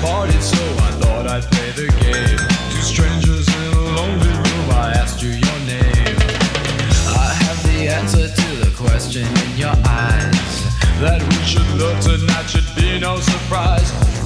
partied, so I thought I'd play the game. Two strangers in a lonely room, I asked you your name. I have the answer to the question in your eyes. That we should love tonight should be no surprise.